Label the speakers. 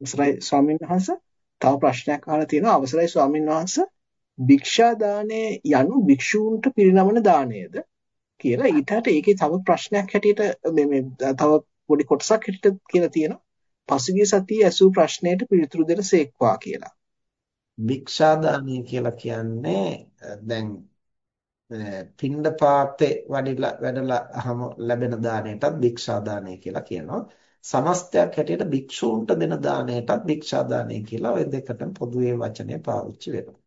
Speaker 1: අවසරයි ස්වාමීන් වහන්සේ. තව ප්‍රශ්නයක් අහලා තියෙනවා. අවසරයි ස්වාමීන් වහන්සේ. භික්ෂා දාණය යනු භික්ෂූන්ට පිරිනමන දාණයද කියලා ඊටට ඒකේ තව ප්‍රශ්නයක් හැටියට මේ මේ තව පොඩි කොටසක් හැටියට කියලා තියෙනවා. පසුගිය සතියේ ඇසූ ප්‍රශ්නයට පිළිතුරු දෙන සේක්වා කියලා.
Speaker 2: භික්ෂා දාණය කියලා කියන්නේ දැන් පින්ඩපාතේ වඩිලා වැඩලා අහම ලැබෙන දාණයටත් භික්ෂා දාණය කියලා කියනවා. සමස්තයක් හැටියට භික්ෂූන්ට දෙන දාණයටත් භික්ෂා දාණය කියලා ওই දෙකටම පොදුවේ වචනය පාවිච්චි වෙනවා.